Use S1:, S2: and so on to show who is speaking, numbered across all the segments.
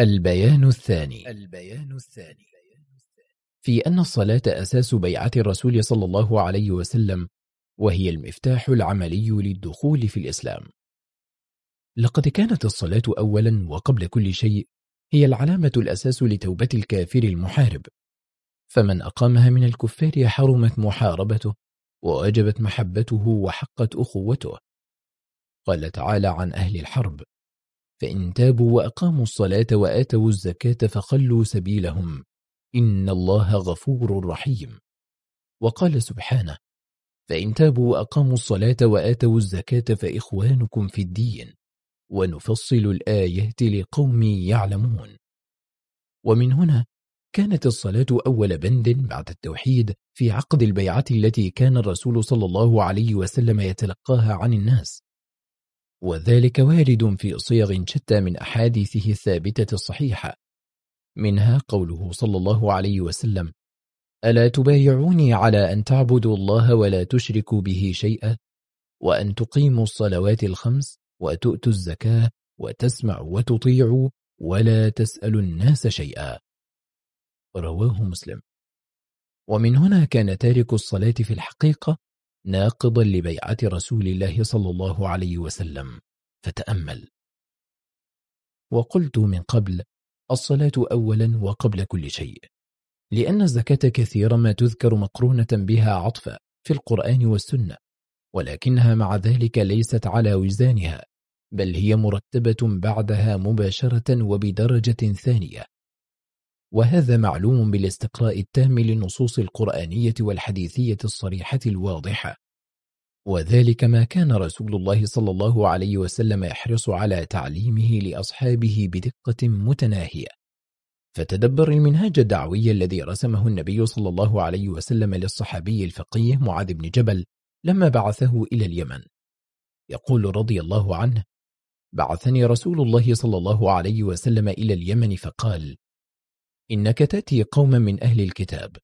S1: البيان الثاني. البيان الثاني. في أن الصلاة أساس بيعة الرسول صلى الله عليه وسلم وهي المفتاح العملي للدخول في الإسلام. لقد كانت الصلاة أولا وقبل كل شيء هي العلامة الأساس لتوبة الكافر المحارب. فمن أقامها من الكفار حرمت محاربته ووجبت محبته وحقت أخوته. قال تعالى عن أهل الحرب فإن تابوا وأقاموا الصلاة وآتوا الزكاة فخلوا سبيلهم. إن الله غفور رحيم. وقال سبحانه فإن تابوا وأقاموا الصلاة وآتوا الزكاة فإخوانكم في الدين ونفصل الآيات لقوم يعلمون. ومن هنا كانت الصلاة أول بند بعد التوحيد في عقد البيعة التي كان الرسول صلى الله عليه وسلم يتلقاها عن الناس. وذلك وارد في صيغ شتى من أحاديثه الثابتة الصحيحة. منها قوله صلى الله عليه وسلم ألا تبايعوني على أن تعبدوا الله ولا تشركوا به شيئا؟ وأن تقيموا الصلوات الخمس وتؤتوا الزكاة وتسمعوا وتطيعوا ولا تسألوا الناس شيئا. رواه مسلم. ومن هنا كان تارك الصلاة في الحقيقة ناقضا لبيعة رسول الله صلى الله عليه وسلم. فتأمل. وقلت من قبل الصلاة أولا وقبل كل شيء. لأن الزكاة كثيرا ما تذكر مقرونة بها عطفا في القرآن والسنة ولكنها مع ذلك ليست على وزانها بل هي مرتبة بعدها مباشرة وبدرجة ثانية. وهذا معلوم بالاستقراء التام للنصوص القرآنية والحديثية الصريحة الواضحة. وذلك ما كان رسول الله صلى الله عليه وسلم يحرص على تعليمه لأصحابه بدقة متناهية. فتدبر المنهاج الدعوي الذي رسمه النبي صلى الله عليه وسلم للصحابي الفقيه معاذ بن جبل لما بعثه إلى اليمن. يقول رضي الله عنه بعثني رسول الله صلى الله عليه وسلم إلى اليمن فقال إنك تأتي قوما من أهل الكتاب.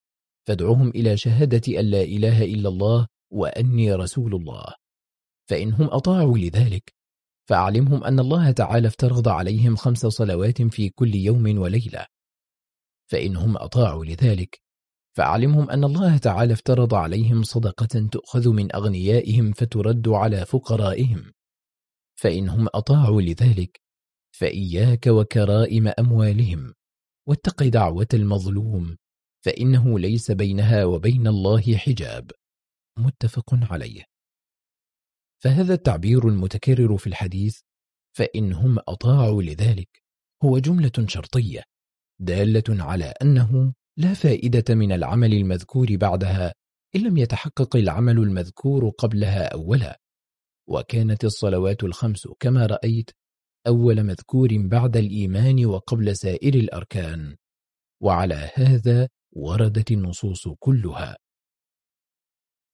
S1: فادعوهم إلى شهادة أن لا إله إلا الله وأني رسول الله. فإنهم أطاعوا لذلك فأعلمهم أن الله تعالى افترض عليهم خمس صلوات في كل يوم وليلة. فإنهم أطاعوا لذلك فأعلمهم أن الله تعالى افترض عليهم صدقة تؤخذ من أغنيائهم فترد على فقرائهم. فإنهم أطاعوا لذلك فإياك وكرائم أموالهم. واتق دعوة المظلوم فإنه ليس بينها وبين الله حجاب. متفق عليه. فهذا التعبير المتكرر في الحديث فإن هم أطاعوا لذلك هو جملة شرطية دالة على أنه لا فائدة من العمل المذكور بعدها إن لم يتحقق العمل المذكور قبلها أولا. وكانت الصلوات الخمس كما رأيت أول مذكور بعد الإيمان وقبل سائر الأركان. وعلى هذا وردت النصوص كلها.